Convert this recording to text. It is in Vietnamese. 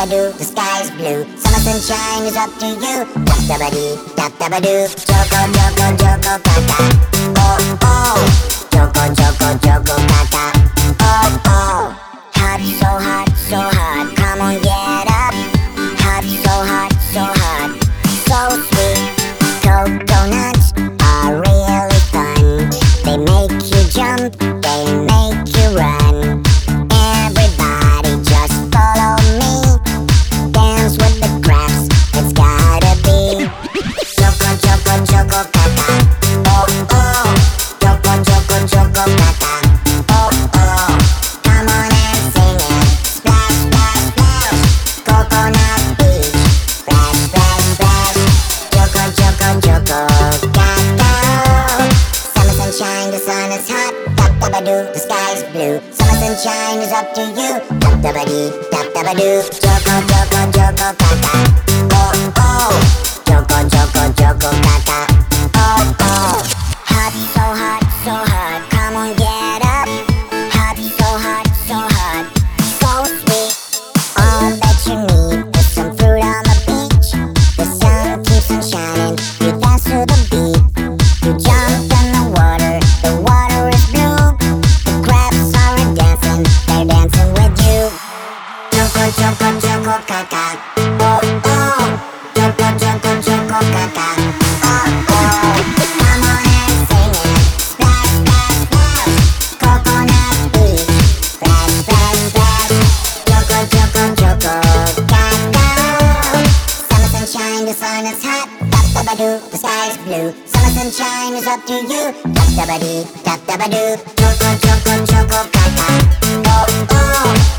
dabba doo, the sky's blue. Summer sunshine is up to you, dap dabba dee, dap dabba doo. Choco, choco, choco, kaka. Oh, oh. Choco, choco, choco, kaka. Oh, oh. Hot, so hot. Dabba doo, the sky's blue. Summer sunshine is up to you. Dap dabba dee, dap dabba doo. Choco, choco, choco, kaka. Oh, oh. Choco, choco, choco, kaka. Oh, oh. Choco, choco, choco, kakak Oh, oh. Come on and sing it. Splash, splash, splash. Coconut beach. Splash, splash, splash. Choco, choco, choco, kakak Summer sunshine, the sun is hot. Dap dabba doo, the sky is blue. Summer sunshine is up to you. Dap dabba dee, dap dabba doo. Choco, choco, choco, kakak Oh, oh.